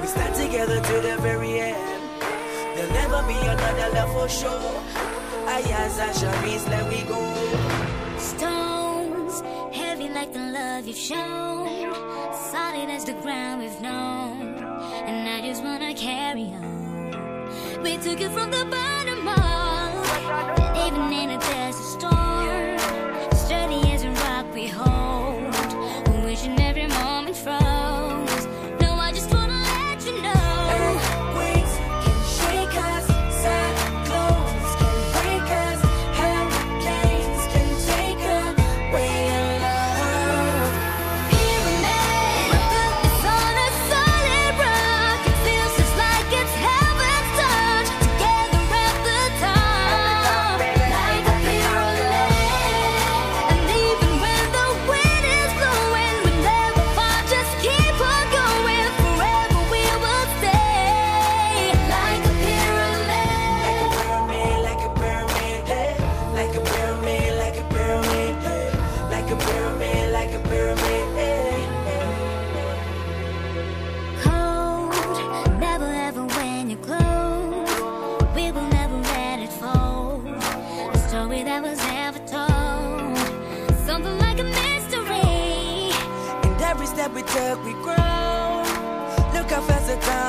We stand together to the very end. There'll never be another love for sure. Ayaz and Sharice, let we go. Stones, heavy like the love you've shown. Solid as the ground we've known. And I just wanna carry on. We took it from the bottom up. Even in a desert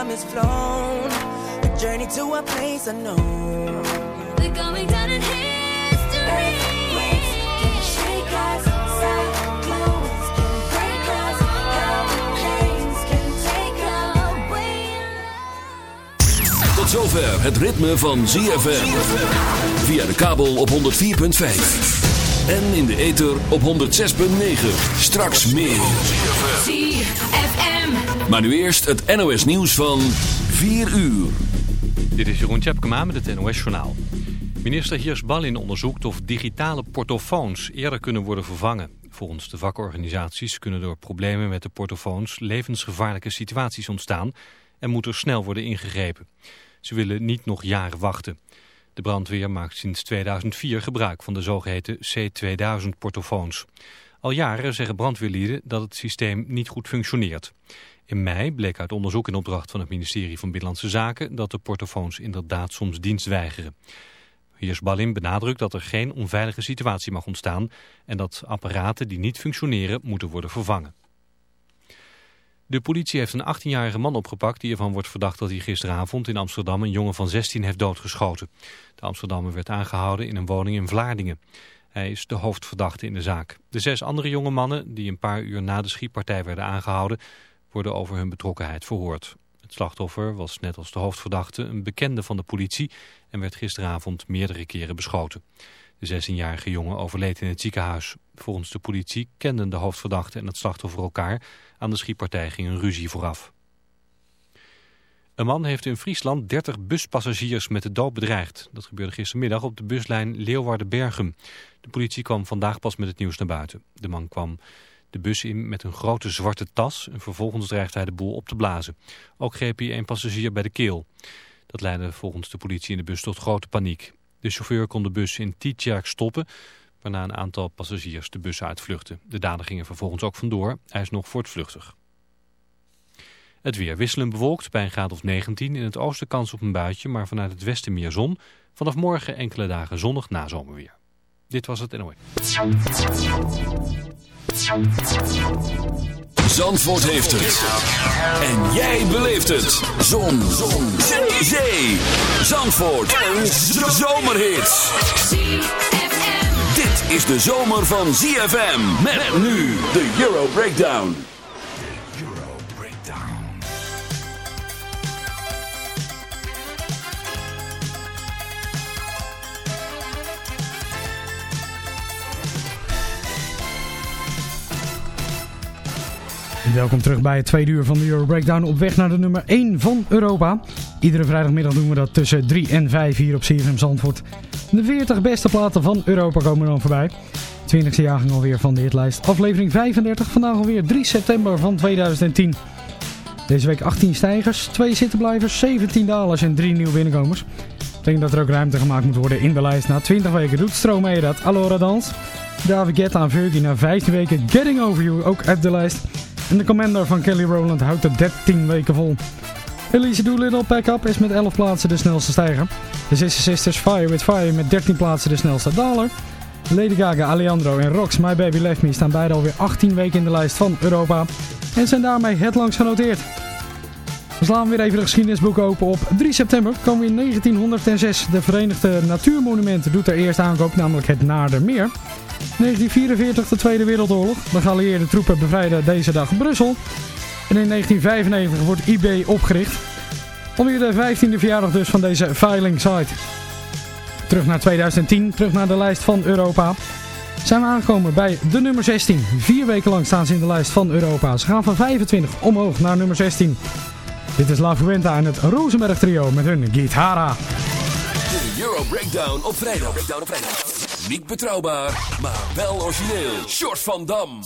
time has flown. A journey to a place unknown. We're going down in history. Earthquakes can shake us, cyclones can break us, hurricanes can take away your love. Tot zover het ritme van ZFM. Via de kabel op 104.5. En in de ether op 106.9. Straks meer. ZFM. Maar nu eerst het NOS nieuws van 4 uur. Dit is Jeroen Tjepkema met het NOS Journaal. Minister Hiers Ballin onderzoekt of digitale portofoons eerder kunnen worden vervangen. Volgens de vakorganisaties kunnen door problemen met de portofoons levensgevaarlijke situaties ontstaan en moet er snel worden ingegrepen. Ze willen niet nog jaren wachten. De brandweer maakt sinds 2004 gebruik van de zogeheten C2000 portofoons. Al jaren zeggen brandweerlieden dat het systeem niet goed functioneert. In mei bleek uit onderzoek in opdracht van het ministerie van Binnenlandse Zaken dat de portofoons inderdaad soms dienst weigeren. Heers Ballin benadrukt dat er geen onveilige situatie mag ontstaan en dat apparaten die niet functioneren moeten worden vervangen. De politie heeft een 18-jarige man opgepakt die ervan wordt verdacht dat hij gisteravond in Amsterdam een jongen van 16 heeft doodgeschoten. De Amsterdammer werd aangehouden in een woning in Vlaardingen. Hij is de hoofdverdachte in de zaak. De zes andere jonge mannen die een paar uur na de schietpartij werden aangehouden worden over hun betrokkenheid verhoord. Het slachtoffer was net als de hoofdverdachte een bekende van de politie en werd gisteravond meerdere keren beschoten. De 16-jarige jongen overleed in het ziekenhuis. Volgens de politie kenden de hoofdverdachte en het slachtoffer elkaar. Aan de schietpartij ging een ruzie vooraf. Een man heeft in Friesland 30 buspassagiers met de dood bedreigd. Dat gebeurde gistermiddag op de buslijn Leeuwarden-Bergen. De politie kwam vandaag pas met het nieuws naar buiten. De man kwam de bus in met een grote zwarte tas en vervolgens dreigde hij de boel op te blazen. Ook greep hij een passagier bij de keel. Dat leidde volgens de politie in de bus tot grote paniek. De chauffeur kon de bus in Tietjerk stoppen, waarna een aantal passagiers de bus uitvluchtten. De dader ging er vervolgens ook vandoor. Hij is nog voortvluchtig. Het weer wisselend bewolkt bij een graad of 19. In het oosten kans op een buitje, maar vanuit het westen meer zon. Vanaf morgen enkele dagen zonnig na zomerweer. Dit was het NOE. Zandvoort heeft het. En jij beleeft het. Zon. Zon. Zee. Zee. Zandvoort. Een zomerhit. Dit is de zomer van ZFM. Met nu de Euro Breakdown. Euro Breakdown. Welkom terug bij het tweede uur van de Euro Breakdown op weg naar de nummer 1 van Europa. Iedere vrijdagmiddag doen we dat tussen 3 en 5 hier op CFM Zandvoort. De 40 beste platen van Europa komen dan voorbij. 20e jaargang alweer van de hitlijst. Aflevering 35, vandaag alweer 3 september van 2010. Deze week 18 stijgers, 2 zittenblijvers, 17 dalers en 3 nieuwe binnenkomers. Ik denk dat er ook ruimte gemaakt moet worden in de lijst. Na 20 weken doet Stromae dat. Allora Dans. David Guetta en Fergie na 15 weken Getting Over You ook uit de lijst. En de Commander van Kelly Rowland houdt er 13 weken vol. Elise Doolittle Pack Up is met 11 plaatsen de snelste stijger. De Sister Sisters Fire with Fire met 13 plaatsen de snelste daler. Lady Gaga, Alejandro en Rox My Baby Left Me staan beide alweer 18 weken in de lijst van Europa. En zijn daarmee het langst genoteerd. We slaan weer even de geschiedenisboek open. Op 3 september komen we in 1906. De Verenigde Natuurmonumenten doet er eerst aankoop, namelijk het Naardermeer. 1944 de Tweede Wereldoorlog. De geallieerde troepen bevrijden deze dag Brussel. En in 1995 wordt eBay opgericht. Alweer de 15e verjaardag dus van deze filing site. Terug naar 2010, terug naar de lijst van Europa. Zijn we aangekomen bij de nummer 16. Vier weken lang staan ze in de lijst van Europa. Ze gaan van 25 omhoog naar nummer 16. Dit is La Fuenta en het Rosenberg trio met hun Gitara. De Euro Breakdown op vrijdag. Breakdown op vrijdag. Niet betrouwbaar, maar wel origineel. Short van Dam.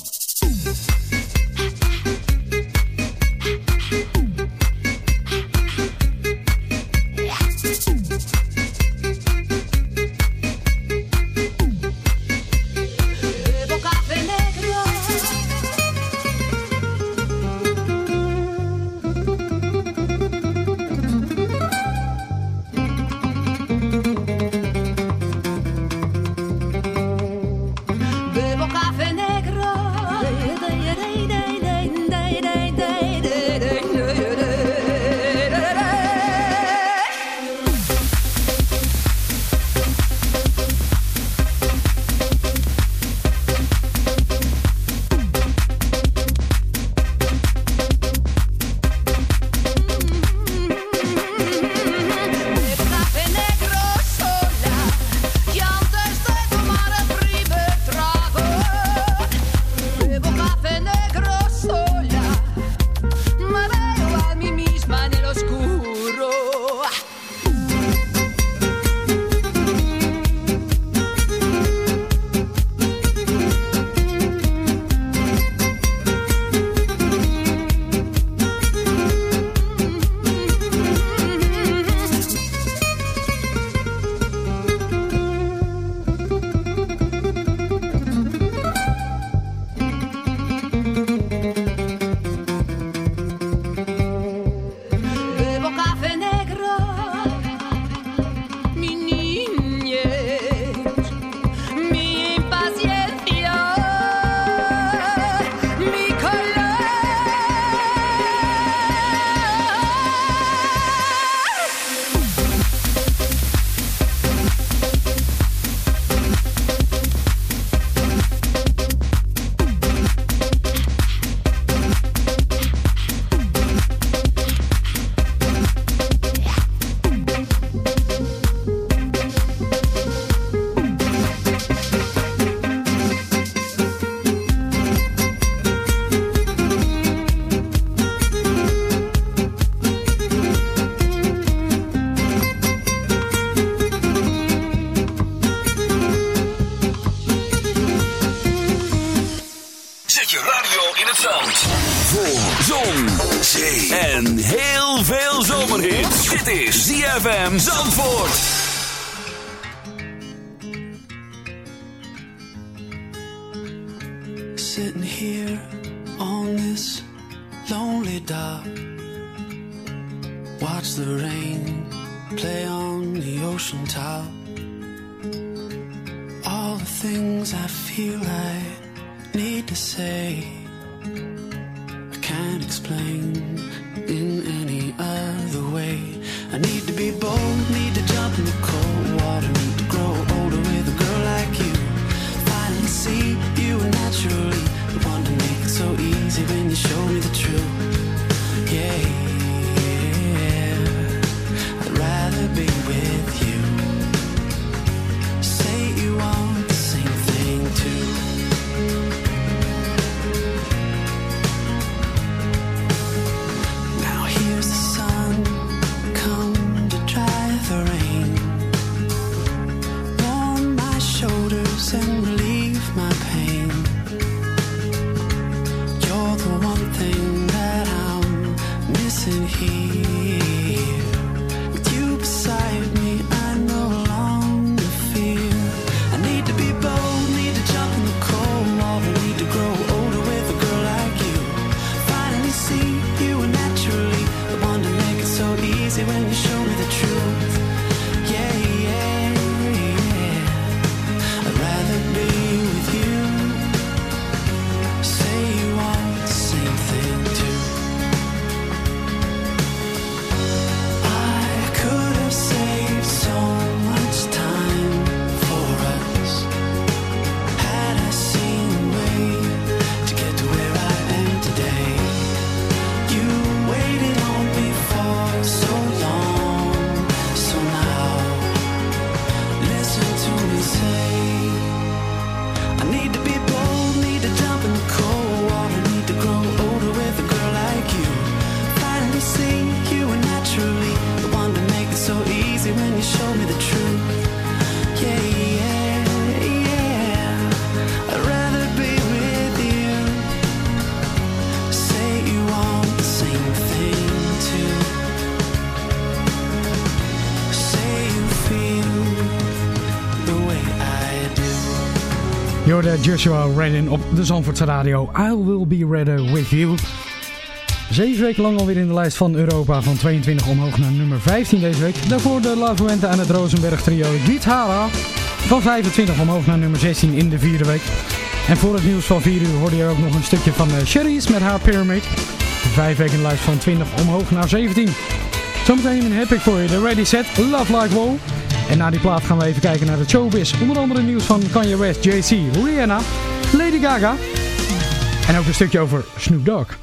Joshua Redden op de Zandvoortse radio. I will be ready with you. Zeven weken lang alweer in de lijst van Europa. Van 22 omhoog naar nummer 15 deze week. Daarvoor de La aan het Rosenberg trio Gitara. Van 25 omhoog naar nummer 16 in de vierde week. En voor het nieuws van 4 uur hoorde je ook nog een stukje van eh, Sherry's met haar Pyramid. Vijf weken in de lijst van 20 omhoog naar 17. Zometeen heb ik voor je de Ready Set Love Like Wow. En na die plaat gaan we even kijken naar de showbiz. Onder andere nieuws van Kanye West, JC, Rihanna, Lady Gaga. En ook een stukje over Snoop Dogg.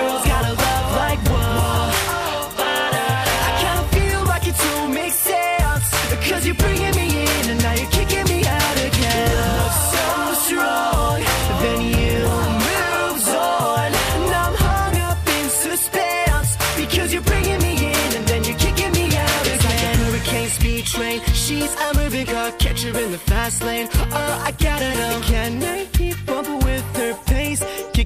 Girls got a love like whoa. I kinda feel like it don't make sense. Cause you're bringing me in and now you're kicking me out again. Love so strong, then you moved on. And I'm hung up in suspense. Because you're bringing me in and then you're kicking me out again. It's like a hurricane speed train. She's a moving car, catch her in the fast lane. Oh, I gotta know. Can I keep up with her pace?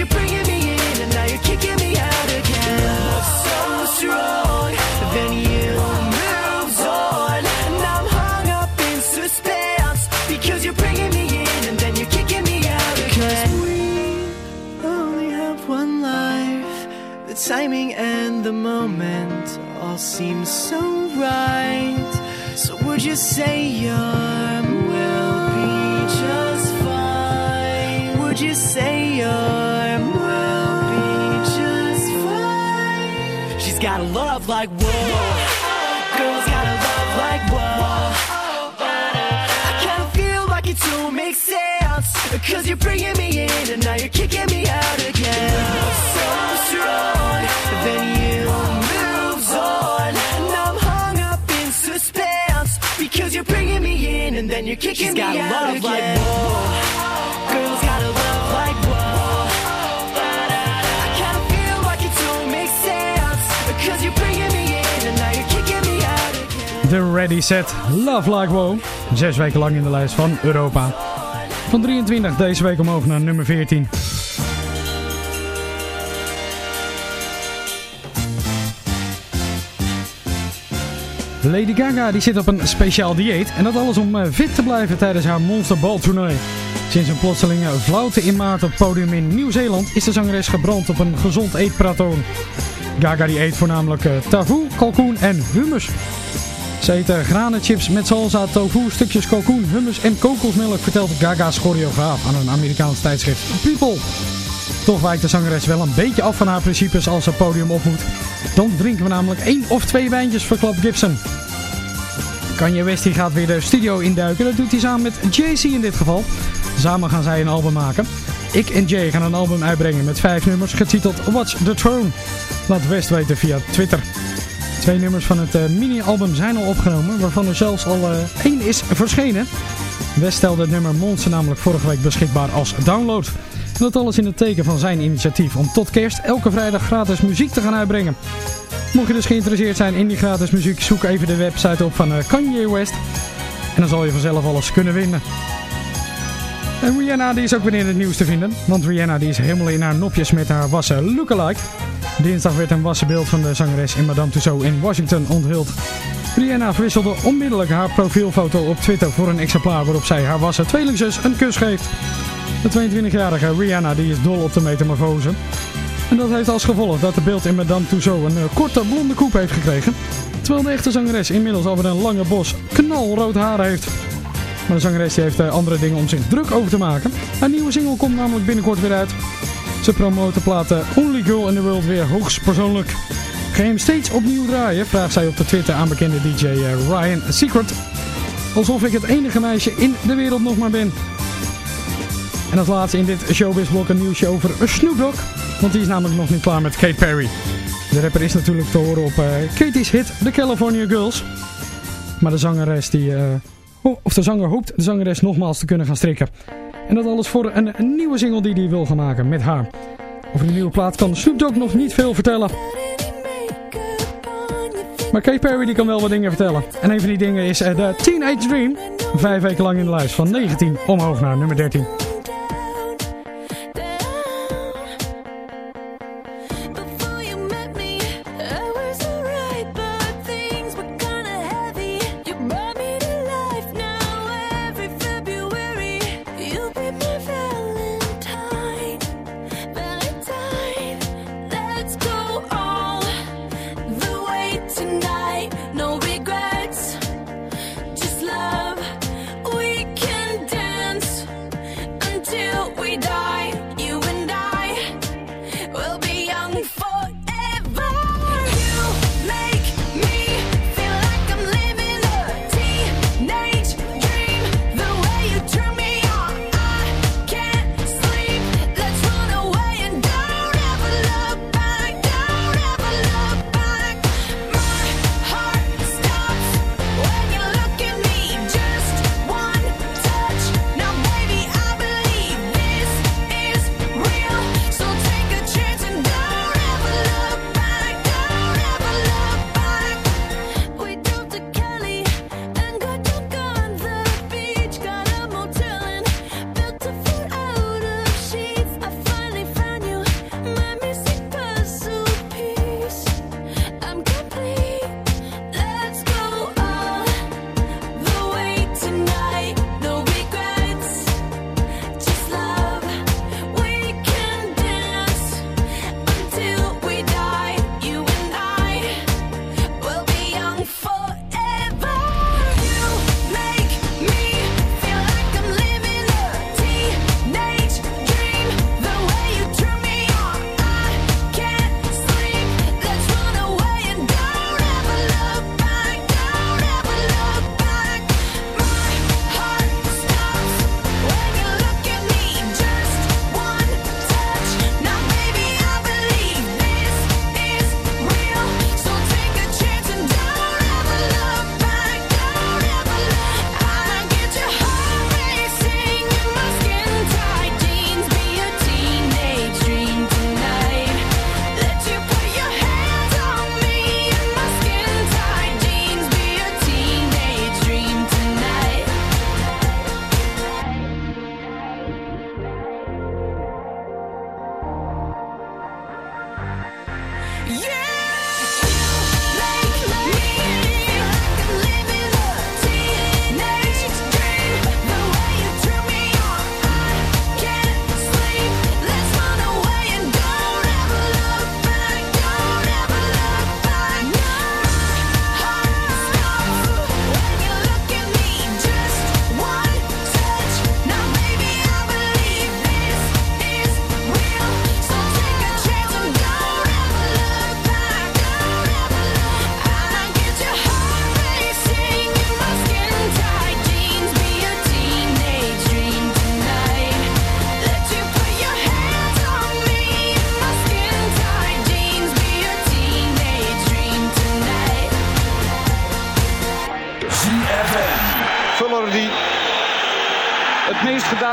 You're bringing me in and now you're kicking me out again. Love so strong, then you on. And I'm hung up in suspense. Because you're bringing me in and then you're kicking me out again. Cause we only have one life. The timing and the moment all so right. So would you say your will be just fine? Would you say your like whoa. Girls got a love like whoa. I kinda feel like it don't make sense. Cause you're bringing me in and now you're kicking me out again. So strong, then you moved on. And I'm hung up in suspense. Because you're bringing me in and then you're kicking She's me out love again. like whoa. The Ready Set Love Like Wow. Zes weken lang in de lijst van Europa. Van 23 deze week omhoog naar nummer 14. Lady Gaga die zit op een speciaal dieet en dat alles om eh, fit te blijven tijdens haar Monster Ball toernooi. Sinds een plotselinge flauwte in maart op het podium in Nieuw-Zeeland is de zangeres gebrand op een gezond eetpratoon. Gaga die eet voornamelijk uh, tavu, kalkoen en hummus. Ze eet uh, granenchips met salsa, tofu, stukjes kalkoen, hummus en kokosmelk, vertelt Gaga's choreograaf aan een Amerikaans tijdschrift People. Toch wijkt de zangeres wel een beetje af van haar principes als ze podium op moet. Dan drinken we namelijk één of twee wijntjes, verklapt Gibson. Kanye West die gaat weer de studio induiken. Dat doet hij samen met Jay-Z in dit geval. Samen gaan zij een album maken. Ik en Jay gaan een album uitbrengen met vijf nummers, getiteld Watch the Throne. Laat West weten via Twitter. Twee nummers van het uh, mini-album zijn al opgenomen, waarvan er zelfs al uh, één is verschenen. West stelde het nummer Monster namelijk vorige week beschikbaar als download. Dat alles in het teken van zijn initiatief om tot kerst elke vrijdag gratis muziek te gaan uitbrengen. Mocht je dus geïnteresseerd zijn in die gratis muziek, zoek even de website op van uh, Kanye West. En dan zal je vanzelf alles kunnen vinden. En Rihanna die is ook weer in het nieuws te vinden. Want Rihanna die is helemaal in haar nopjes met haar wassen lookalike. Dinsdag werd een wassenbeeld van de zangeres in Madame Tussauds in Washington onthuld. Rihanna verwisselde onmiddellijk haar profielfoto op Twitter voor een exemplaar waarop zij haar wassen tweelingzus een kus geeft. De 22-jarige Rihanna die is dol op de metamorfose. En dat heeft als gevolg dat de beeld in Madame Tussauds een uh, korte blonde koep heeft gekregen. Terwijl de echte zangeres inmiddels alweer een lange bos knalrood haar heeft. Maar de zangeres heeft uh, andere dingen om zich druk over te maken. Haar nieuwe single komt namelijk binnenkort weer uit. Ze promoot de plaat Only Girl in the World weer hoogst persoonlijk. Ga je hem steeds opnieuw draaien? Vraagt zij op de Twitter aan bekende DJ uh, Ryan Secret. Alsof ik het enige meisje in de wereld nog maar ben. En als laatste in dit showbizblok een nieuwsje over Snoop Dogg. Want die is namelijk nog niet klaar met Kate Perry. De rapper is natuurlijk te horen op uh, Katie's hit The California Girls. Maar de zangeres die... of de zanger hoopt de zangeres nogmaals te kunnen gaan strikken. En dat alles voor een, nieuwe single die hij wil gaan maken met haar. Over die nieuwe plaat kan Snoop Dogg nog niet veel vertellen. Maar Kate Perry die kan wel wat dingen vertellen. En een van die dingen is uh, de Teenage Dream. Vijf weken lang in de lijst van 19 omhoog naar nummer 13.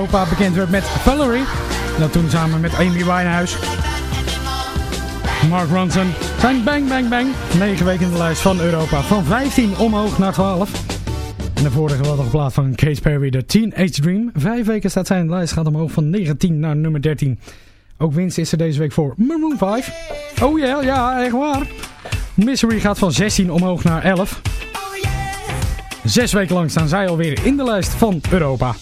Europa bekend werd met Valerie. Dat toen samen met Amy Winehouse. Mark Ronson. Bang bang bang. 9 weken in de lijst van Europa. Van 15 omhoog naar 12. En de vorige geweldige plaat van Kate Perry, de Teenage Dream. Vijf weken staat zijn lijst. Gaat omhoog van 19 naar nummer 13. Ook winst is er deze week voor Maroon 5. Oh ja, yeah, ja, echt waar. Misery gaat van 16 omhoog naar 11. Zes weken lang staan zij alweer in de lijst van Europa.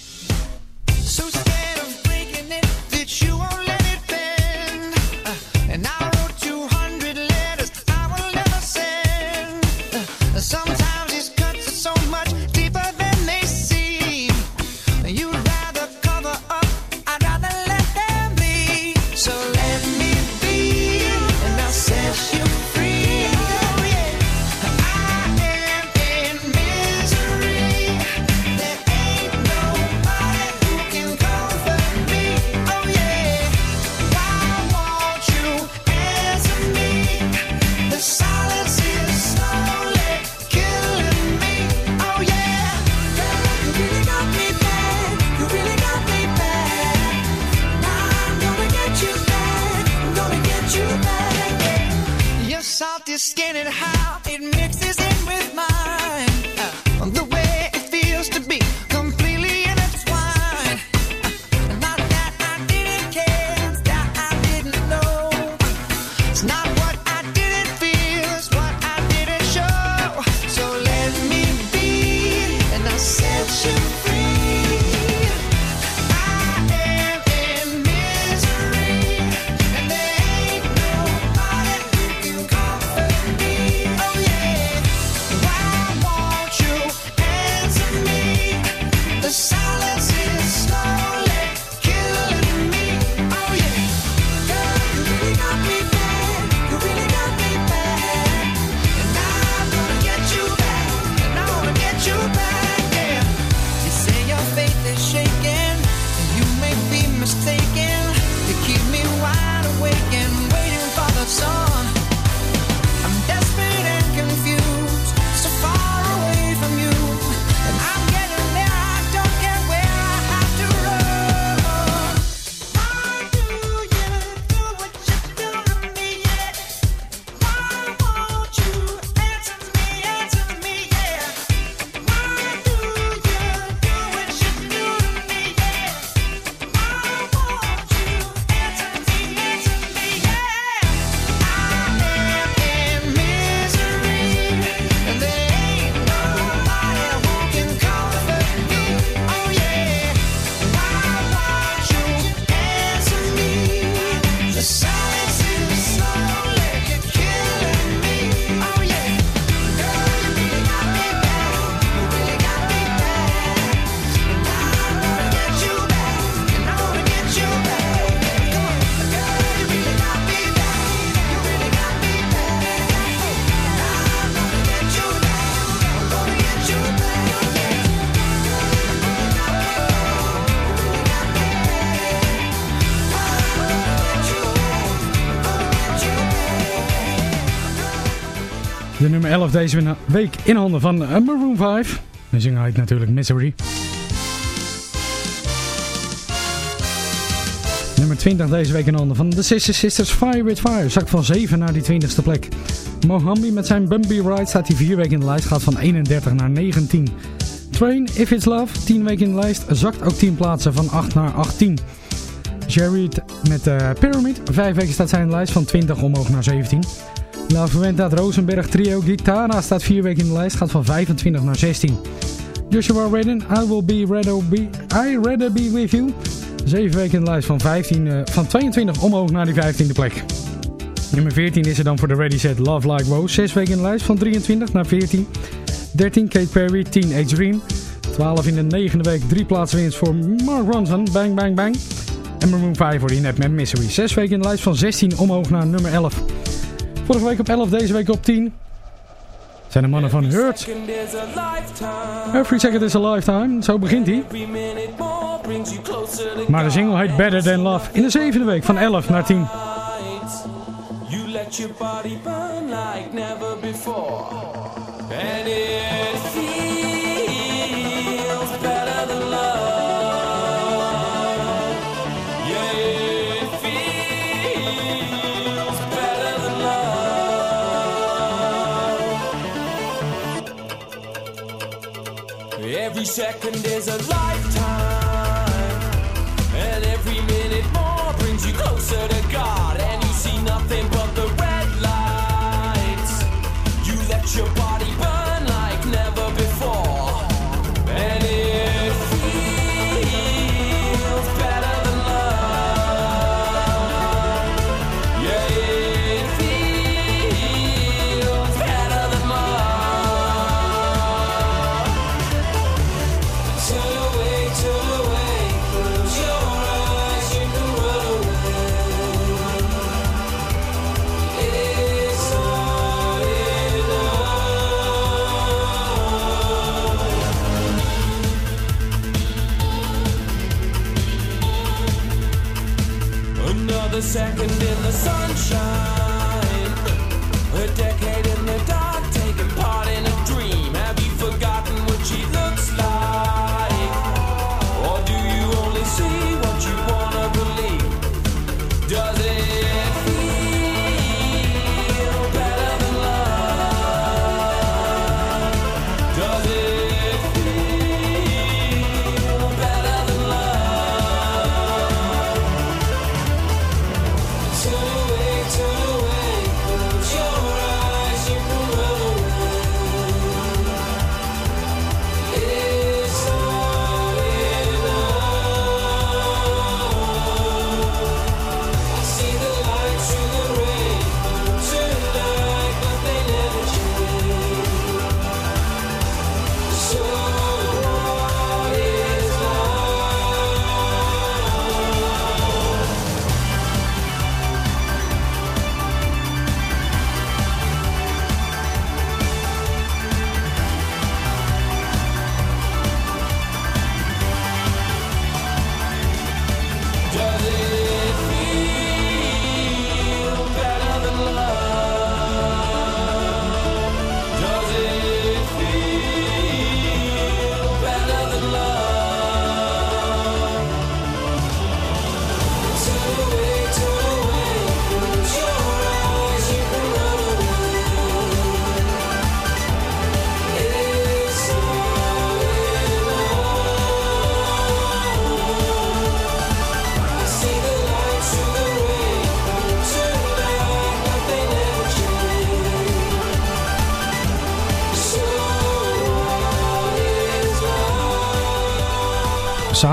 11 deze week in handen van eh, Maroon 5. De zinger heet natuurlijk Misery. Nummer 20 deze week in handen van The Sister Sisters Fire with Fire. Zakt van 7 naar die 20ste plek. Mohambi met zijn Bumpy Ride staat hij 4 weken in de lijst. Gaat van 31 naar 19. Train If It's Love, 10 weken in de lijst. Zakt ook 10 plaatsen van 8 naar 18. Jerry met uh, Pyramid. 5 weken staat zij in de lijst van 20 omhoog naar 17. La Fuenta, het Rosenberg trio Gitana staat 4 weken in de lijst. Gaat van 25 naar 16. Joshua Redden, I Will Be Rather Be, I Rather Be With You. 7 weken in de lijst van, 15, uh, van 22 omhoog naar die 15e plek. Nummer 14 is er dan voor de Ready Set Love Like Rose. 6 weken in de lijst van 23 naar 14. 13 Kate Perry, Teenage Dream. 12 in de negende week, 3 plaatsen voor Mark Ronson, Bang Bang Bang. En Maroon 5 voor die net met Misery. 6 weken in de lijst van 16 omhoog naar nummer 11. Vorige week op 11, deze week op 10. Zijn de mannen van Hurt. Every second is a lifetime. Zo begint hij. Maar de single heet Better Than Love. In de zevende week van 11 naar 10. You let your body burn like never before. And it feels second is a lifetime.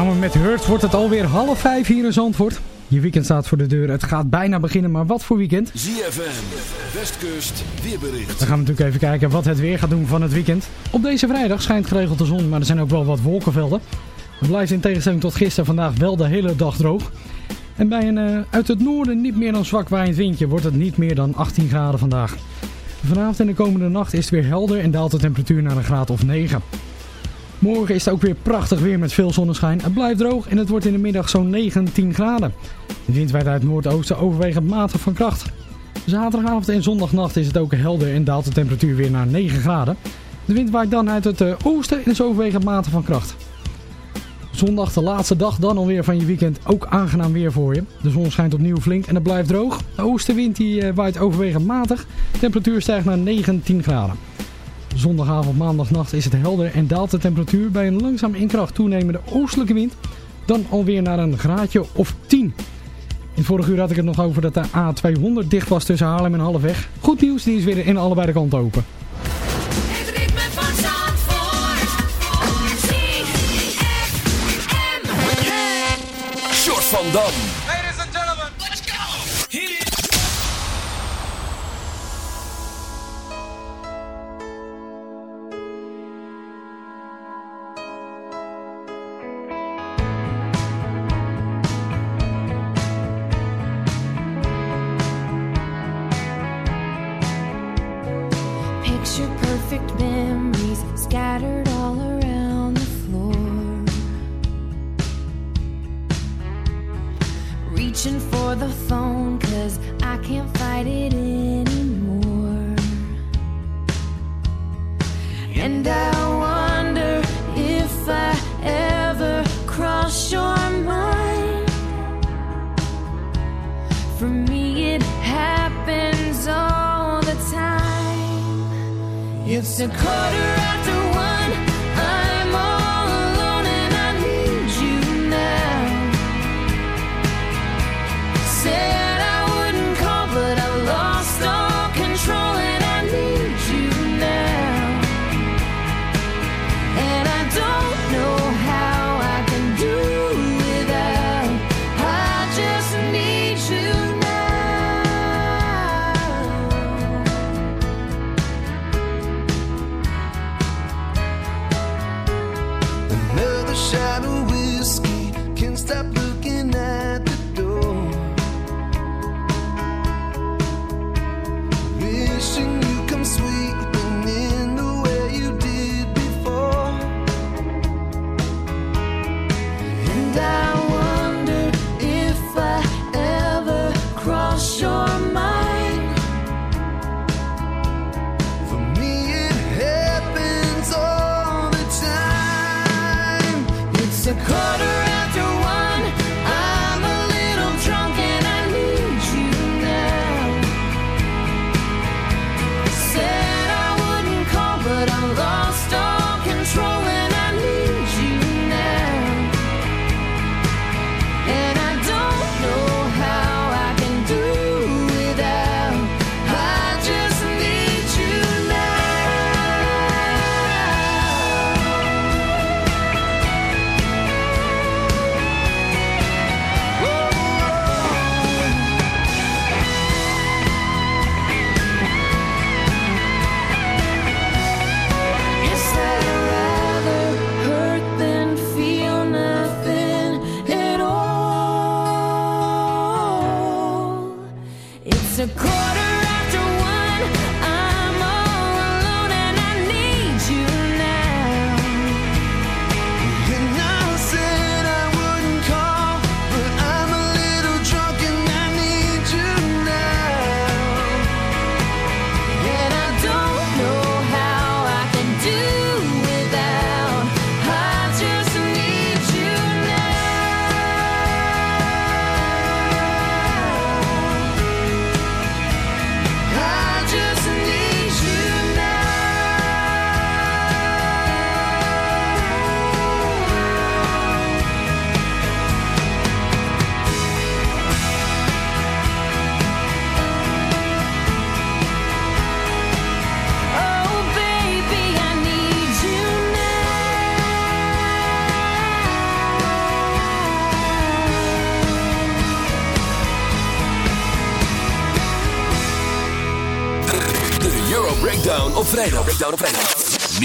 Samen met Hurt wordt het alweer half vijf hier in Zandvoort. Je weekend staat voor de deur. Het gaat bijna beginnen, maar wat voor weekend? ZFM, Westkust, weerbericht. Dan gaan we natuurlijk even kijken wat het weer gaat doen van het weekend. Op deze vrijdag schijnt geregeld de zon, maar er zijn ook wel wat wolkenvelden. Het blijft in tegenstelling tot gisteren vandaag wel de hele dag droog. En bij een uh, uit het noorden niet meer dan zwak waaiend windje wordt het niet meer dan 18 graden vandaag. Vanavond en de komende nacht is het weer helder en daalt de temperatuur naar een graad of 9. Morgen is het ook weer prachtig weer met veel zonneschijn. Het blijft droog en het wordt in de middag zo'n 19 graden. De wind waait uit het noordoosten overwegend matig van kracht. Zaterdagavond en zondagnacht is het ook helder en daalt de temperatuur weer naar 9 graden. De wind waait dan uit het oosten en is overwegend matig van kracht. Zondag de laatste dag dan alweer van je weekend ook aangenaam weer voor je. De zon schijnt opnieuw flink en het blijft droog. De oostenwind die waait overwegend matig. De temperatuur stijgt naar 19 graden. Zondagavond, maandagnacht is het helder en daalt de temperatuur bij een langzaam in kracht toenemende oostelijke wind dan alweer naar een graadje of 10. In vorige uur had ik het nog over dat de A200 dicht was tussen Haarlem en Halfweg. Goed nieuws, die is weer in allebei de kanten open. Het ritme van Zandvoort. ZFM. Short van Dam.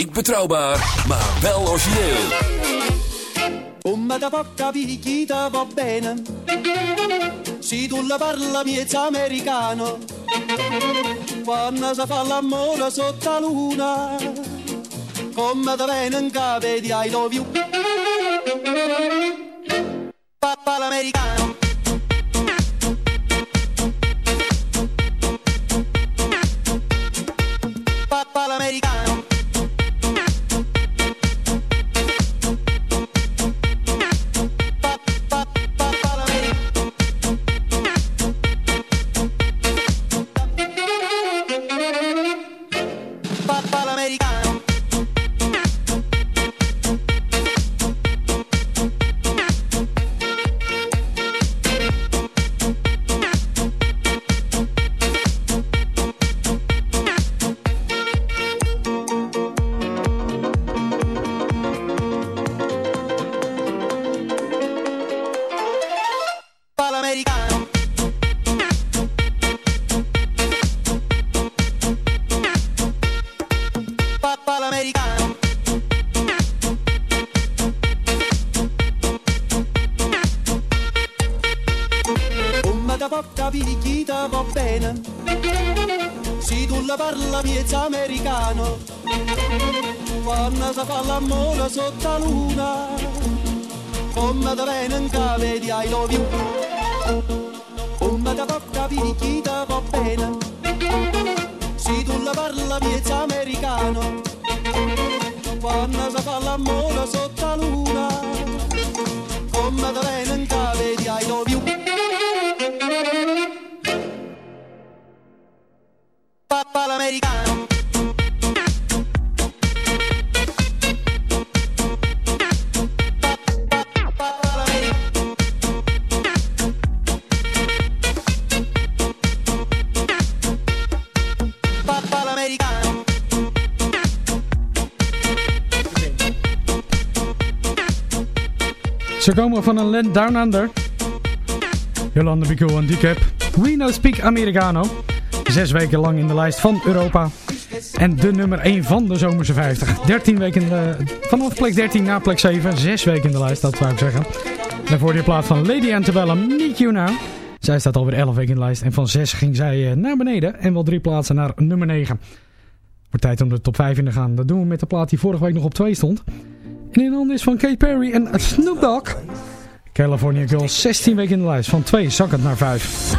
Niet betrouwbaar, maar wel origineel. Come da poca picchita va bene Se tu la parla miezza americano. Quando si fa l'amore sotto la luna. Come da bene in capo di I love van een land down under. Jolanda Bico en Decap. We No Speak Americano. Zes weken lang in de lijst van Europa. En de nummer 1 van de Zomerse 50. 13 weken de, vanaf plek 13 naar plek 7. Zes weken in de lijst, dat zou ik zeggen. Daarvoor die plaat van Lady Antebellum, Meet You Now. Zij staat alweer 11 weken in de lijst. En van 6 ging zij eh, naar beneden. En wel drie plaatsen naar nummer 9. Wordt tijd om de top 5 in te gaan. Dat doen we met de plaat die vorige week nog op 2 stond. En in handen is van Kate Perry en Snoop Dogg. California Girls 16 weken in de lijst. Van 2 zakkend naar 5.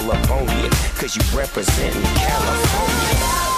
all up on you, cause you representing California.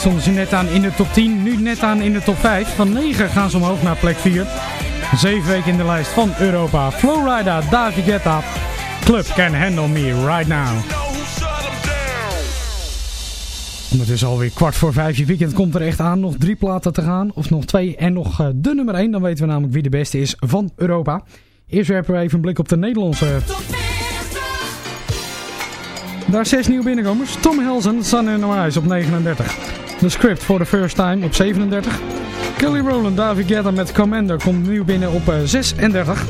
Week stonden ze net aan in de top 10, nu net aan in de top 5. Van 9 gaan ze omhoog naar plek 4. 7 weken in de lijst van Europa. Flowrider, David Guetta. Club Can Handle Me Right Now. Ondertussen alweer kwart voor vijf. Je weekend komt er echt aan. Nog drie platen te gaan. Of nog twee. En nog uh, de nummer 1. Dan weten we namelijk wie de beste is van Europa. Eerst werpen we even een blik op de Nederlandse. Daar zes nieuwe binnenkomers. Tom Helsen, Our Eyes op 39. The Script for the First Time op 37. Kelly Rowland, David Guetta met Commander komt nieuw binnen op uh, 36.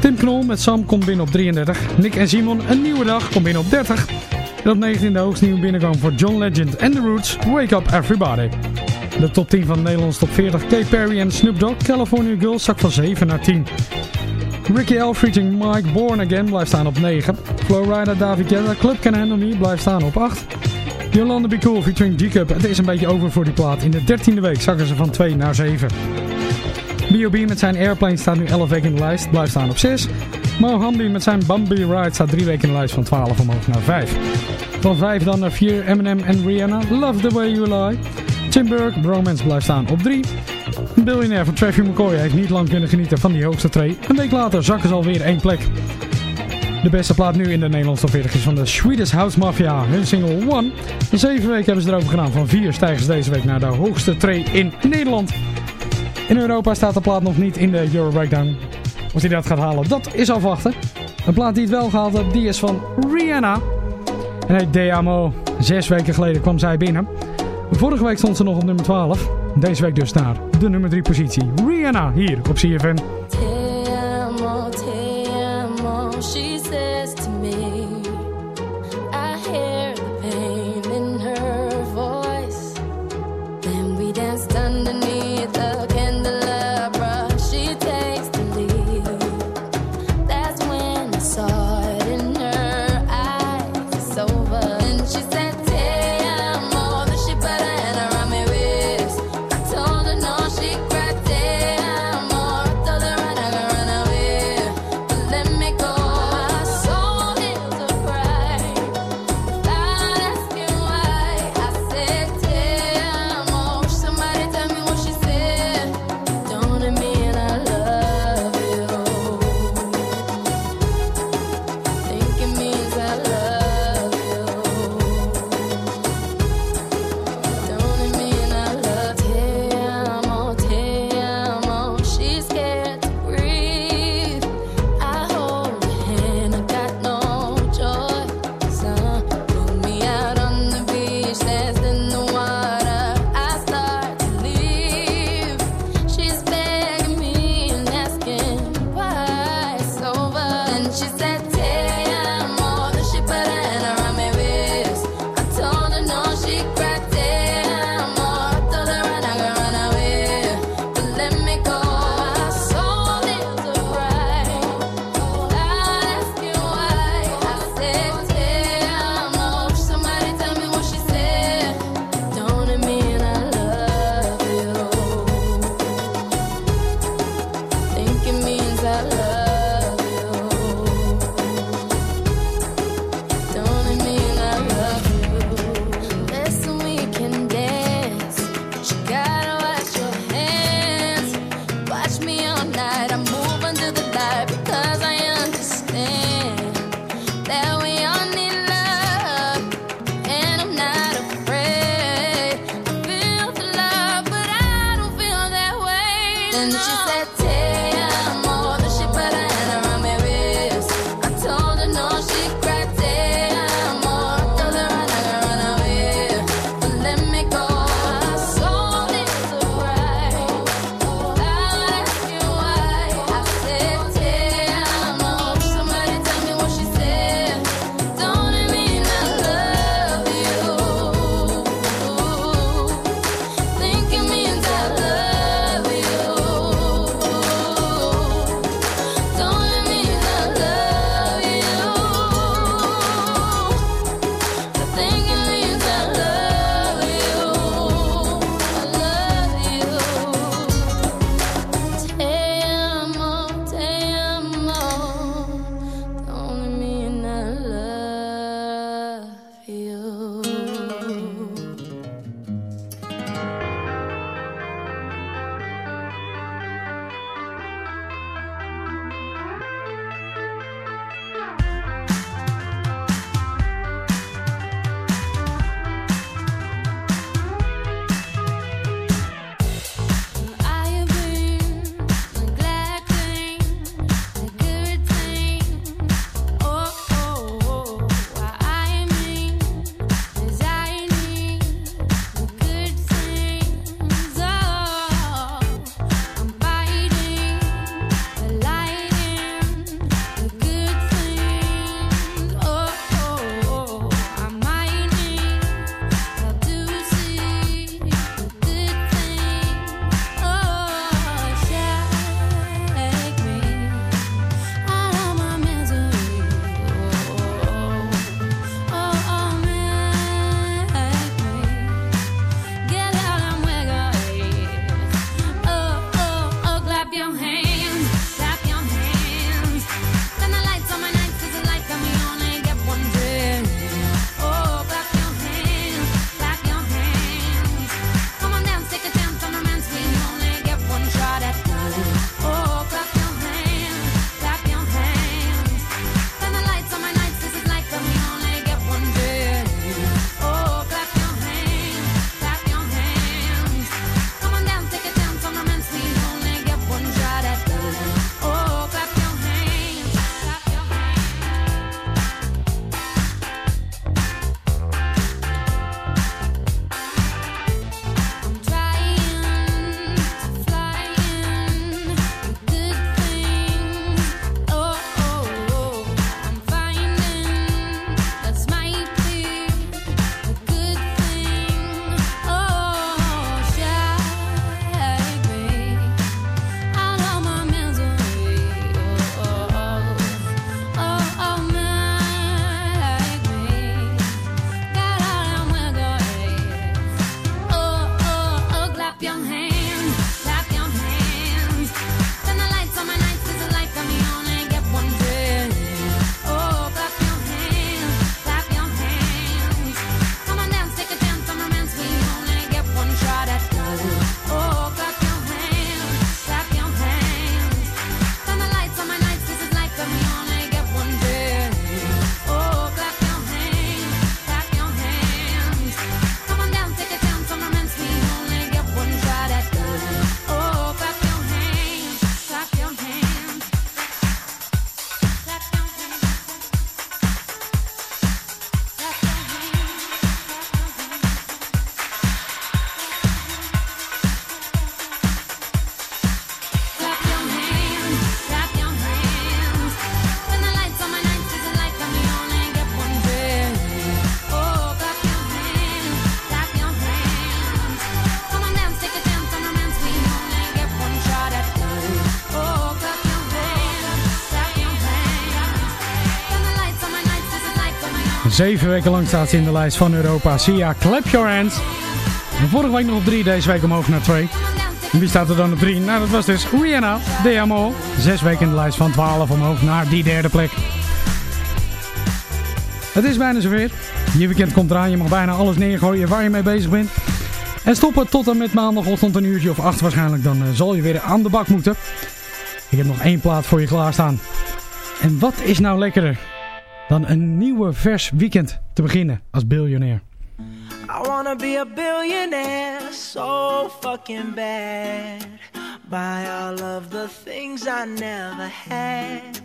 Tim Knol met Sam komt binnen op 33. Nick en Simon, Een Nieuwe Dag, komt binnen op 30. En op 19 de hoogste nieuwe binnenkomen voor John Legend en The Roots, Wake Up Everybody. De top 10 van de Nederlandse top 40, Kay Perry en Snoop Dogg, California Girls, zak van 7 naar 10. Ricky L. Mike Born Again blijft staan op 9. Flowrider David Guetta, Club Can Handle Me blijft staan op 8. Yolanda Be Cool featuring G-Cup, het is een beetje over voor die plaat. In de 13e week zakken ze van 2 naar 7. B.O.B. met zijn Airplane staat nu 11 weken in de lijst, blijft staan op 6. Mo Hambi met zijn Bambi Ride staat 3 weken in de lijst van 12 omhoog naar 5. Van 5 dan naar 4 Eminem en Rihanna, Love The Way You Lie. Tim Burke, Bromance blijft staan op 3. Een biljonair van Travis McCoy heeft niet lang kunnen genieten van die hoogste tree. Een week later zakken ze alweer één plek. De beste plaat nu in de Nederlandse top 40 is van de Swedish House Mafia, hun single One. In 7 weken hebben ze erover gedaan. Van 4 stijgen ze deze week naar de hoogste tree in Nederland. In Europa staat de plaat nog niet in de Euro Breakdown. Of hij dat gaat halen, dat is afwachten. Een plaat die het wel gehaald heeft, die is van Rihanna. En heet Deamo. Zes weken geleden kwam zij binnen. Vorige week stond ze nog op nummer 12. Deze week dus naar de nummer 3 positie. Rihanna hier op CFN. And she said, Zeven weken lang staat ze in de lijst van Europa. Sia, Clap Your Hands. Vorige week nog op 3, deze week omhoog naar 2. En wie staat er dan op 3? Nou, dat was dus Rihanna, De Amo. Zes weken in de lijst van 12 omhoog naar die derde plek. Het is bijna zover. Je weekend komt eraan. Je mag bijna alles neergooien waar je mee bezig bent. En stoppen tot en met maandagochtend een uurtje of acht waarschijnlijk. Dan eh, zal je weer aan de bak moeten. Ik heb nog één plaat voor je klaarstaan. En wat is nou lekkerder dan een nieuwe vers weekend te beginnen als biljonair? I wanna be a billionaire so fucking bad. Buy all of the things I never had.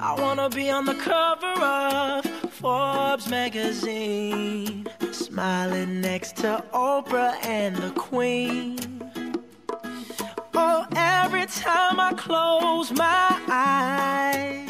I wanna be on the cover of Forbes magazine, smiling next to Oprah and the Queen. Oh, every time I close my eyes,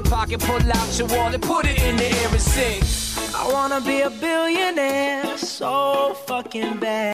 your pocket, pull out your wallet, put it in the air and sing. I wanna be a billionaire so fucking bad.